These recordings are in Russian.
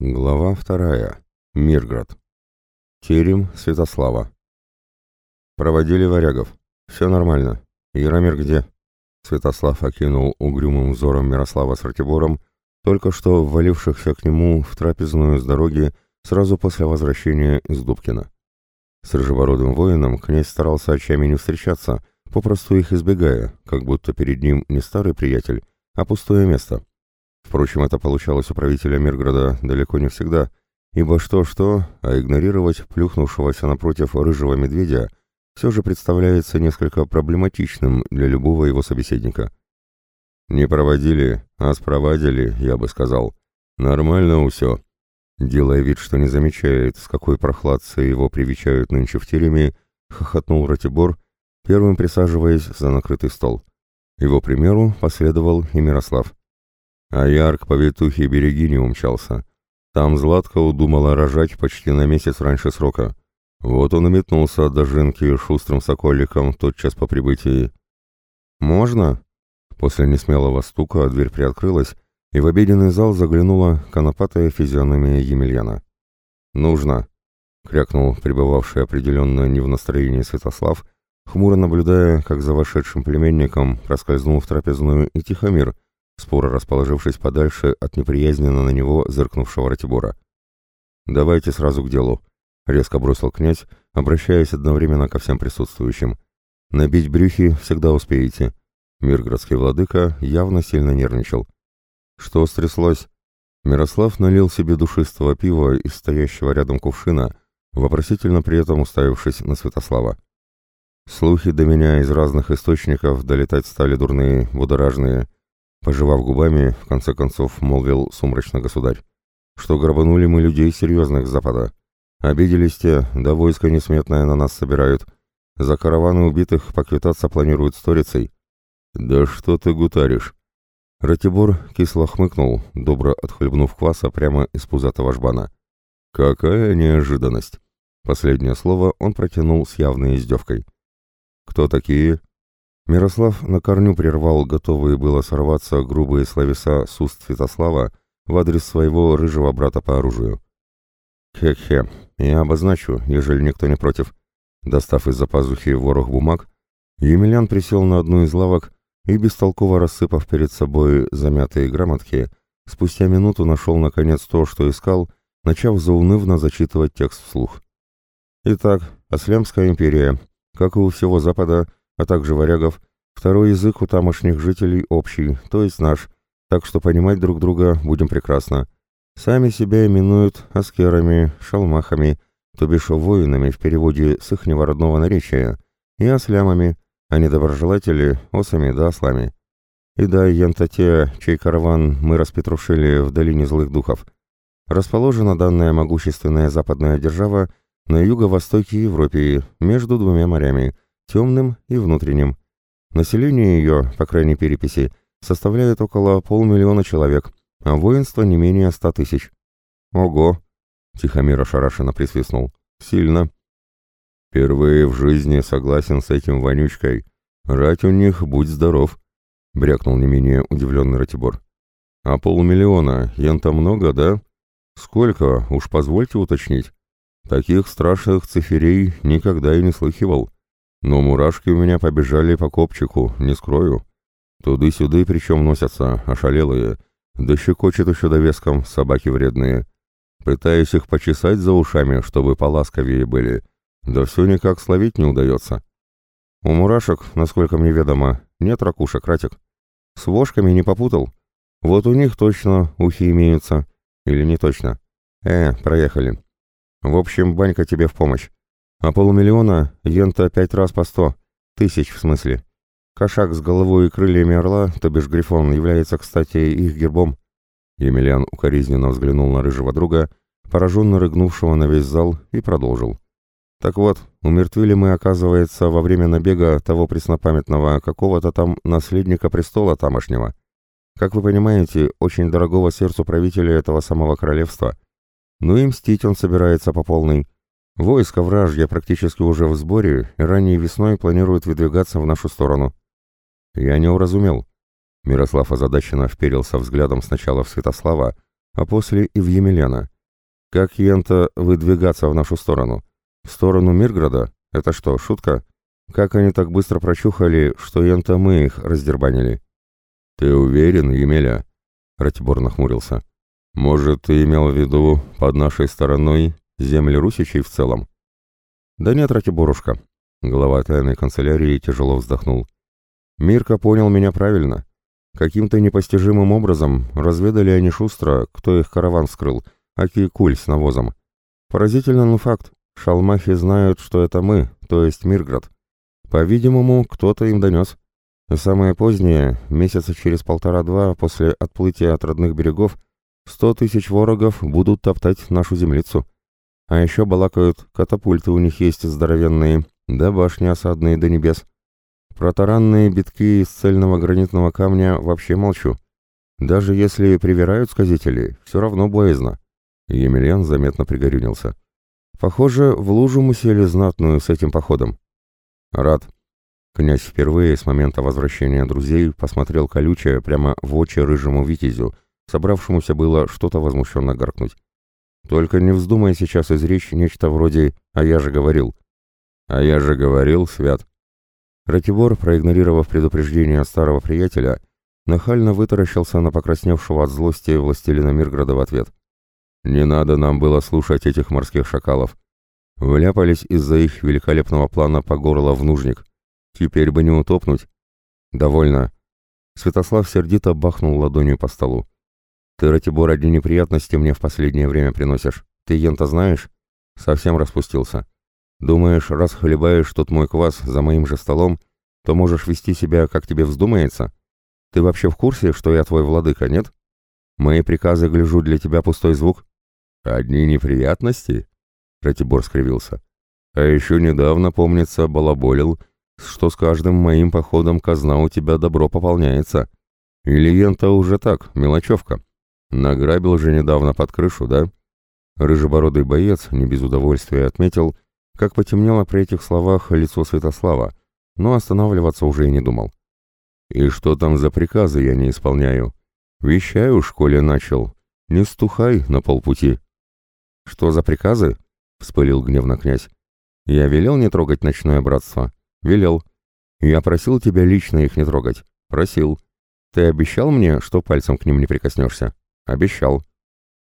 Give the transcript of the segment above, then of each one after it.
Глава вторая. Мирград. Терем Святослава. Проводили варягов. Все нормально. Яромир где? Святослав окинул угрюмым взором Мирослава с Ратибором, только что ввалившихся к нему в трапезную с дороги сразу после возвращения из Дубкина. С рыжебородым воином князь старался очами не встречаться, попросту их избегая, как будто перед ним не старый приятель, а пустое место. Впрочем, это получалось у правителя Мирграда далеко не всегда, ибо что-что, а игнорировать плюхнувшегося напротив рыжего медведя все же представляется несколько проблематичным для любого его собеседника. «Не проводили, а спровадили, я бы сказал. Нормально все». Делая вид, что не замечает, с какой прохладцей его привечают нынче в тереме, хохотнул Ратибор, первым присаживаясь за накрытый стол. Его примеру последовал и Мирослав. А Яр к повитухе береги не умчался. Там Златка удумала рожать почти на месяц раньше срока. Вот он и метнулся до Жинки шустрым соколиком тотчас по прибытии. «Можно?» После несмелого стука дверь приоткрылась, и в обеденный зал заглянула конопатая физиономия Емельяна. «Нужно!» — крякнул пребывавший определенно не в настроении Святослав, хмуро наблюдая, как за вошедшим племенником проскользнул в трапезную и Тихомир — споро расположившись подальше от неприязненно на него зыркнувшего Ратибора. «Давайте сразу к делу», — резко бросил князь, обращаясь одновременно ко всем присутствующим. «Набить брюхи всегда успеете». Миргородский владыка явно сильно нервничал. «Что стряслось?» Мирослав налил себе душистого пива из стоящего рядом кувшина, вопросительно при этом уставившись на Святослава. Слухи до меня из разных источников долетать стали дурные, будоражные. Пожевав губами, в конце концов молвил сумрачно государь, что грабанули мы людей серьезных с запада. Обиделись те, да войско несметное на нас собирают. За караваны убитых поквитаться планируют сторицей. Да что ты гутаришь? Ратибор кисло хмыкнул, добро отхлебнув кваса прямо из пузатого жбана. Какая неожиданность! Последнее слово он протянул с явной издевкой. «Кто такие?» Мирослав на корню прервал готовые было сорваться грубые словеса с уст Святослава в адрес своего рыжего брата по оружию. «Хе-хе, я обозначу, ежели никто не против». Достав из-за пазухи ворох бумаг, Емельян присел на одну из лавок и, бестолково рассыпав перед собой замятые грамотки, спустя минуту нашел наконец то, что искал, начав заунывно зачитывать текст вслух. Итак, Аслямская империя, как и у всего Запада, а также варягов, второй язык у тамошних жителей общий, то есть наш, так что понимать друг друга будем прекрасно. Сами себя именуют аскерами, шалмахами, то бишь воинами в переводе с ихнего родного наречия, и ослямами, а недоброжелатели — осами да ослами. И да, янтате, чей караван мы распетрушили в долине злых духов. Расположена данная могущественная западная держава на юго-востоке Европы, между двумя морями — темным и внутренним. Население ее, по крайней переписи, составляет около полмиллиона человек, а воинство не менее ста тысяч. Ого! Тихомир ошарашенно присвистнул. Сильно. Впервые в жизни согласен с этим вонючкой. Рать у них, будь здоров, брякнул не менее удивленный Ратибор. А полмиллиона, ента много, да? Сколько, уж позвольте уточнить. Таких страшных циферей никогда и не слыхивал. Но мурашки у меня побежали по копчику, не скрою. Туды-сюды причем носятся, ошалелые. Да щекочет еще довеском собаки вредные. Пытаюсь их почесать за ушами, чтобы поласковее были. Да все никак словить не удается. У мурашек, насколько мне ведомо, нет ракушек, ратик. С вошками не попутал. Вот у них точно ухи имеются. Или не точно. Э, проехали. В общем, банька тебе в помощь. А полумиллиона — ента пять раз по сто. Тысяч, в смысле. Кошак с головой и крыльями орла, то бишь грифон, является, кстати, их гербом. Емельян укоризненно взглянул на рыжего друга, пораженно рыгнувшего на весь зал, и продолжил. Так вот, умертвили мы, оказывается, во время набега того преснопамятного какого-то там наследника престола тамошнего. Как вы понимаете, очень дорогого сердцу правителя этого самого королевства. Ну и мстить он собирается по полной. Войско вражье практически уже в сборе и ранней весной планирует выдвигаться в нашу сторону. Я не уразумел. Мирослав озадаченно вперился взглядом сначала в Святослава, а после и в Емельяна. Как Йента выдвигаться в нашу сторону? В сторону Мирграда? Это что, шутка? Как они так быстро прочухали, что Йента мы их раздербанили? Ты уверен, Емеля? Ратибор нахмурился. Может, ты имел в виду под нашей стороной земли русичей в целом? Да нет, Ратиборушка. Глава тайной канцелярии тяжело вздохнул. Мирка понял меня правильно. Каким-то непостижимым образом разведали они шустро, кто их караван вскрыл, аки куль с навозом. Поразительно, но факт. Шалмахи знают, что это мы, то есть Мирград. По-видимому, кто-то им донес. Самое позднее, месяца через полтора-два после отплытия от родных берегов, сто тысяч ворогов будут топтать нашу землицу. А еще балакают, катапульты у них есть здоровенные, да башни осадные до небес. Про таранные битки из цельного гранитного камня вообще молчу. Даже если привирают сказители, все равно боязно. Емельян заметно пригорюнился. Похоже, в лужу мы сели знатную с этим походом. Рад. Князь впервые с момента возвращения друзей посмотрел колючее прямо в очи рыжему витязю, собравшемуся было что-то возмущенно гаркнуть. Только не вздумай сейчас изречь нечто вроде «а я же говорил». «А я же говорил, Свят», Ратибор, проигнорировав предупреждение старого приятеля, нахально вытаращился на покрасневшего от злости властелина Мирграда в ответ. «Не надо нам было слушать этих морских шакалов. Вляпались из-за их великолепного плана по горло в нужник. Теперь бы не утопнуть». «Довольно». Святослав сердито бахнул ладонью по столу. «Ты, Ратибор, одни неприятности мне в последнее время приносишь. Ты ента знаешь?» Совсем распустился. Думаешь, раз хлебаешь тут мой квас за моим же столом, то можешь вести себя, как тебе вздумается? Ты вообще в курсе, что я твой владыка, нет? Мои приказы, гляжу, для тебя пустой звук. Одни неприятности? Ратибор скривился. А еще недавно, помнится, балаболил, что с каждым моим походом казна у тебя добро пополняется. Или ента уже так, мелочевка. Награбил же недавно под крышу, да? Рыжебородый боец не без удовольствия отметил, как потемнело при этих словах лицо Святослава, но останавливаться уже и не думал. «И что там за приказы я не исполняю? Вещаю, школе начал. Не стухай на полпути». «Что за приказы?» — вспылил гневно князь. «Я велел не трогать ночное братство?» «Велел. Я просил тебя лично их не трогать?» «Просил. Ты обещал мне, что пальцем к ним не прикоснешься?» «Обещал».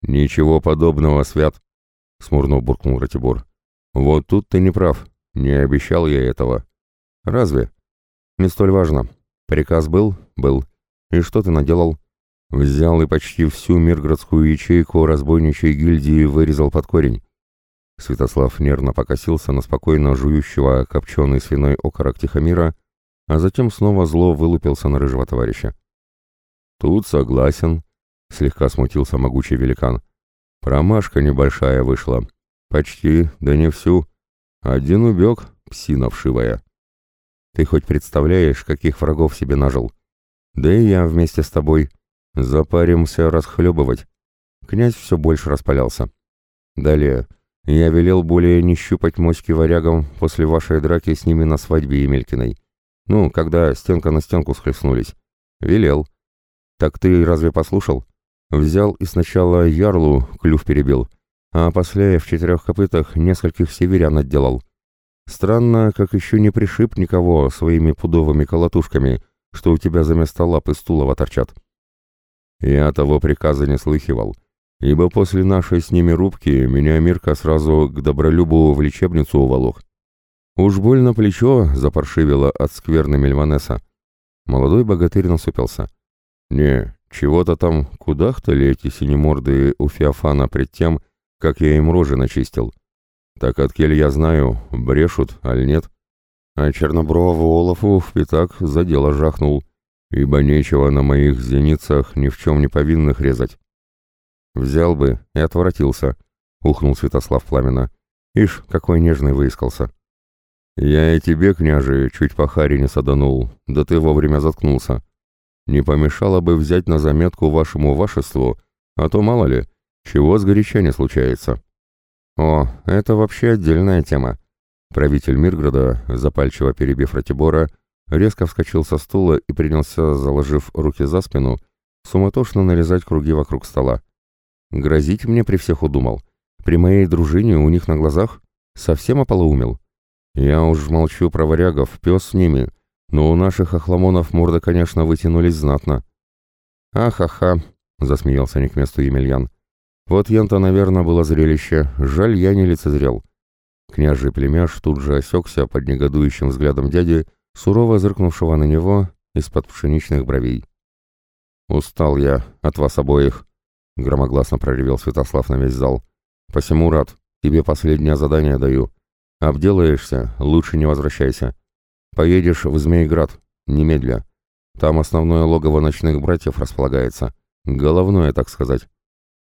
«Ничего подобного, Свят», — смурно буркнул Ратибор. Вот тут ты не прав. Не обещал я этого. Разве? Не столь важно. Приказ был? Был. И что ты наделал? Взял и почти всю миргородскую ячейку разбойничьей гильдии вырезал под корень. Святослав нервно покосился на спокойно жующего копченый свиной окорок Тихомира, а затем снова зло вылупился на рыжего товарища. «Тут согласен», — слегка смутился могучий великан. «Промашка небольшая вышла. «Почти, да не всю. Один убег, псина вшивая. Ты хоть представляешь, каких врагов себе нажил? Да и я вместе с тобой. Запаримся расхлебывать». Князь все больше распалялся. Далее. Я велел более не щупать моськи варягам после вашей драки с ними на свадьбе Емелькиной. Ну, когда стенка на стенку схлестнулись. Велел. Так ты разве послушал? Взял и сначала ярлу клюв перебил, а после в четырех копытах нескольких северян отделал. Странно, как еще не пришиб никого своими пудовыми колотушками, что у тебя за место лапы стулова торчат. Я того приказа не слыхивал, ибо после нашей с ними рубки меня Мирка сразу к Добролюбу в лечебницу уволок. Уж больно плечо запаршивило от скверны Мельванеса. Молодой богатырь насупился. «Не, чего-то там кудахтали эти синеморды у Феофана пред тем, как я им рожи начистил. Так от кель я знаю, брешут, аль нет. А чернобрового Олафу в пятак за дело жахнул, ибо нечего на моих зеницах ни в чем не повинных резать. Взял бы и отворотился, ухнул Святослав пламенно. Ишь, какой нежный выискался. Я и тебе, княже, чуть по харе не саданул, да ты вовремя заткнулся. Не помешало бы взять на заметку вашему вашеству, а то мало ли, чего сгоряча не случается? О, это вообще отдельная тема. Правитель Мирграда, запальчиво перебив Ратибора, резко вскочил со стула и принялся, заложив руки за спину, суматошно нарезать круги вокруг стола. Грозить мне при всех удумал. При моей дружине у них на глазах совсем ополоумел. Я уж молчу про варягов, пес с ними, но у наших охламонов морды, конечно, вытянулись знатно. «Ахаха», — засмеялся не к месту Емельян. «Вот ента, наверное, было зрелище. Жаль, я не лицезрел». Княжий племяш тут же осекся под негодующим взглядом дяди, сурово зыркнувшего на него из-под пшеничных бровей. «Устал я от вас обоих», — громогласно проревел Святослав на весь зал. «Посему рад, тебе последнее задание даю. Обделаешься, лучше не возвращайся. Поедешь в Змейград, немедля. Там основное логово ночных братьев располагается. Головное, так сказать.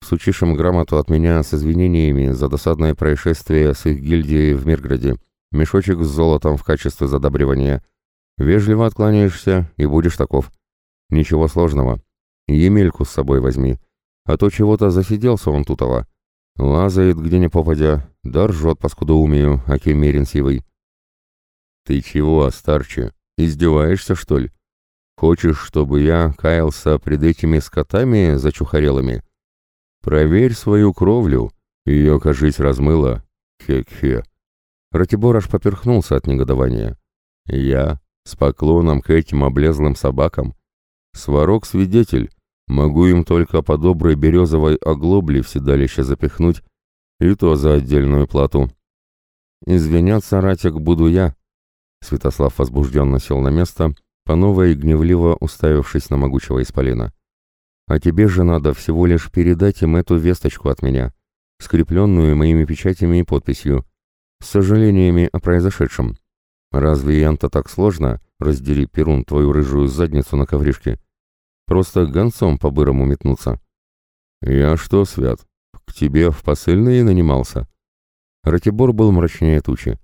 Сучишь им грамоту от меня с извинениями за досадное происшествие с их гильдией в Мирграде. Мешочек с золотом в качестве задабривания. Вежливо откланяешься и будешь таков. Ничего сложного. Емельку с собой возьми. А то чего-то засиделся он тутова. Лазает где ни попадя, да ржет по скудоумию, аки мерин сивый. Ты чего, старче, издеваешься, что ли? Хочешь, чтобы я каялся пред этими скотами зачухарелыми? Проверь свою кровлю, ее, кажись, размыло. Хе-хе. Ратибор аж поперхнулся от негодования. Я, с поклоном к этим облезлым собакам, сварог-свидетель, Могу им только по доброй березовой оглобле в седалище запихнуть, и то за отдельную плату. Извиняться, Ратик, буду я. Святослав возбужденно сел на место, по новой гневливо уставившись на могучего исполина. А тебе же надо всего лишь передать им эту весточку от меня, скрепленную моими печатями и подписью, с сожалениями о произошедшем. Разве Янта так сложно, раздели Перун твою рыжую задницу на ковришке? Просто гонцом по-бырому метнуться. «Я что, Свят, к тебе в посыльные нанимался?» Ратибор был мрачнее тучи.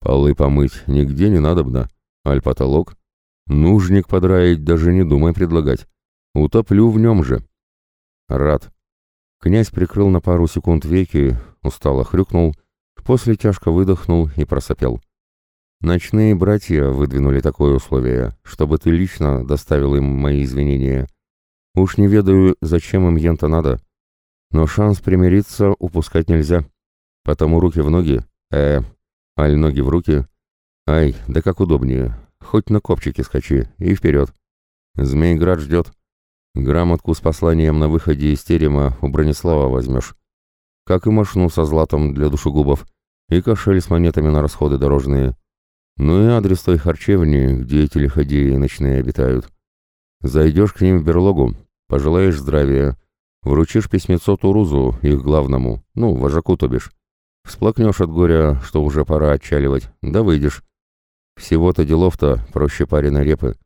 «Полы помыть нигде не надобно, аль потолок. Нужник подраить даже не думай предлагать. Утоплю в нем же». «Рад». Князь прикрыл на пару секунд веки, устало хрюкнул, после тяжко выдохнул и просопел. Ночные братья выдвинули такое условие, чтобы ты лично доставил им мои извинения. Уж не ведаю, зачем им ента надо. Но шанс примириться упускать нельзя. Потому руки в ноги, э, аль ноги в руки. Ай, да как удобнее. Хоть на копчике скачи и вперед. Змейград ждет. Грамотку с посланием на выходе из терема у Бронислава возьмешь. Как и машину со златом для душегубов, и кошель с монетами на расходы дорожные. Ну и адрес той харчевни, где эти лиходеи ночные обитают. Зайдешь к ним в берлогу, пожелаешь здравия, вручишь письмецо Турузу, их главному, ну, вожаку то бишь. Всплакнешь от горя, что уже пора отчаливать, да выйдешь. Всего-то делов-то проще пареной репы.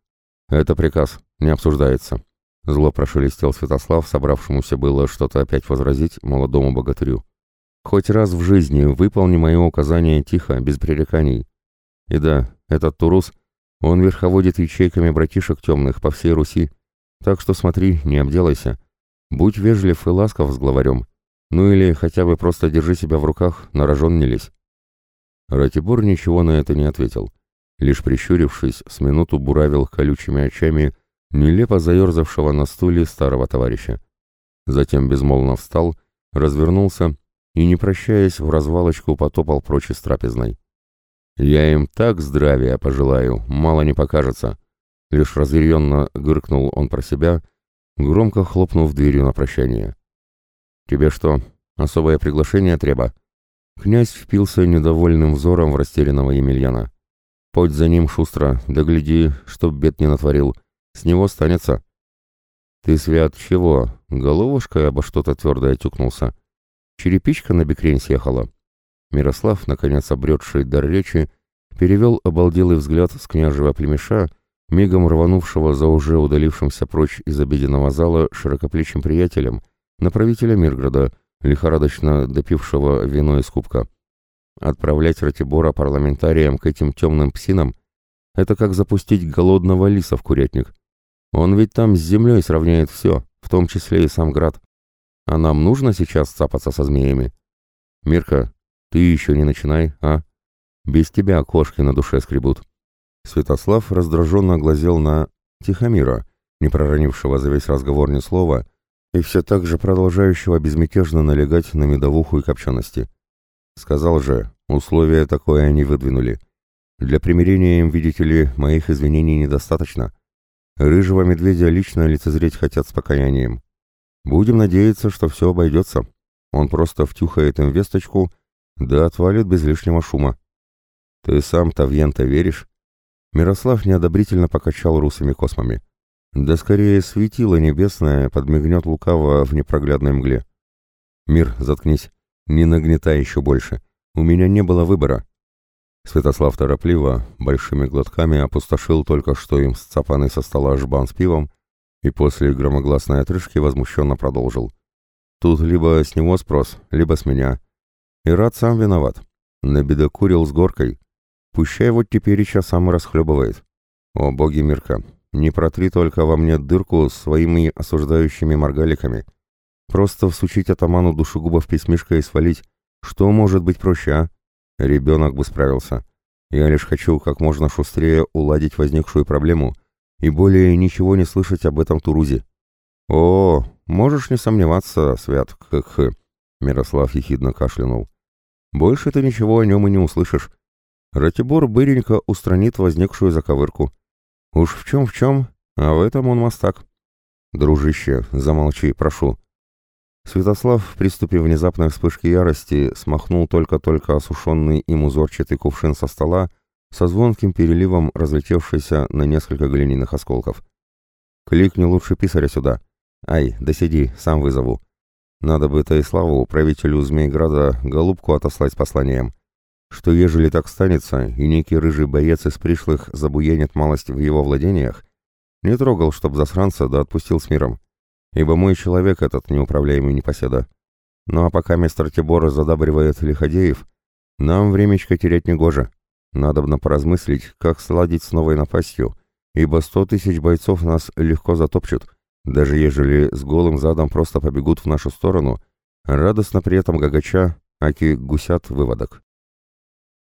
Это приказ, не обсуждается. Зло прошелестел Святослав, собравшемуся было что-то опять возразить молодому богатырю. Хоть раз в жизни выполни мои указания тихо, без пререканий. И да, этот Турус, он верховодит ячейками братишек темных по всей Руси. Так что смотри, не обделайся. Будь вежлив и ласков с главарем. Ну или хотя бы просто держи себя в руках, на рожон не лезь. Ратибор ничего на это не ответил. Лишь прищурившись, с минуту буравил колючими очами нелепо заерзавшего на стуле старого товарища. Затем безмолвно встал, развернулся и, не прощаясь, в развалочку потопал прочь из трапезной. Я им так здравия пожелаю, мало не покажется. Лишь разъяренно гыркнул он про себя, громко хлопнув дверью на прощание. «Тебе что, особое приглашение треба?» Князь впился недовольным взором в растерянного Емельяна. «Подь за ним шустро, да гляди, чтоб бед не натворил. С него станется». «Ты, Свят, чего? Головушкой обо что-то твердое тюкнулся. Черепичка на бекрень съехала». Мирослав, наконец обретший дар речи, перевел обалделый взгляд с княжего племеша, мигом рванувшего за уже удалившимся прочь из обеденного зала широкоплечим приятелем, на правителя Мирграда, лихорадочно допившего вино из кубка. Отправлять Ратибора парламентариям к этим темным псинам — это как запустить голодного лиса в курятник. Он ведь там с землей сравняет все, в том числе и сам град. А нам нужно сейчас цапаться со змеями? Мирка, ты еще не начинай, а? Без тебя кошки на душе скребут. Святослав раздраженно глазел на Тихомира, не проронившего за весь разговор ни слова, и все так же продолжающего безмятежно налегать на медовуху и копчености. Сказал же, условия такое они выдвинули. Для примирения им, видите ли, моих извинений недостаточно. Рыжего медведя лично лицезреть хотят с покаянием. Будем надеяться, что все обойдется. Он просто втюхает им весточку, да отвалит без лишнего шума. Ты сам-то в Янта веришь? Мирослав неодобрительно покачал русыми космами. Да скорее светило небесное подмигнет лукаво в непроглядной мгле. Мир, заткнись. Не нагнетай еще больше. У меня не было выбора. Святослав торопливо, большими глотками опустошил только что им сцапанный со стола жбан с пивом и после громогласной отрыжки возмущенно продолжил. Тут либо с него спрос, либо с меня. И рад сам виноват. Набедокурил с горкой. Пущай вот теперь еще сам расхлебывает. О, боги Мирка, не протри только во мне дырку своими осуждающими моргаликами. Просто всучить атаману душегубов письмишко и свалить. Что может быть проще, а? Ребенок бы справился. Я лишь хочу как можно шустрее уладить возникшую проблему и более ничего не слышать об этом Турузе. О, можешь не сомневаться, Свят, как Мирослав ехидно кашлянул. Больше ты ничего о нем и не услышишь. Ратибор быренько устранит возникшую заковырку. Уж в чем в чем, а в этом он мастак. Дружище, замолчи, прошу. Святослав в приступе внезапной вспышки ярости смахнул только-только осушенный им узорчатый кувшин со стола со звонким переливом, разлетевшийся на несколько глиняных осколков. «Кликни лучше писаря сюда. Ай, да сиди, сам вызову. Надо бы Таиславу, правителю Змейграда, голубку отослать с посланием что ежели так станется, и некий рыжий боец из пришлых забуянит малость в его владениях, не трогал, чтоб засранца, да отпустил с миром, ибо мой человек этот неуправляемый непоседа. Ну а пока мистер Тибор задабривает лиходеев, нам времечко терять не гоже. Надобно поразмыслить, как сладить с новой напастью, ибо сто тысяч бойцов нас легко затопчут, даже ежели с голым задом просто побегут в нашу сторону, радостно при этом гагача, аки гусят выводок.